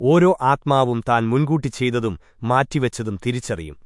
ഓരോ ആത്മാവും താൻ മുൻകൂട്ടി ചെയ്തതും മാറ്റിവെച്ചതും തിരിച്ചറിയും.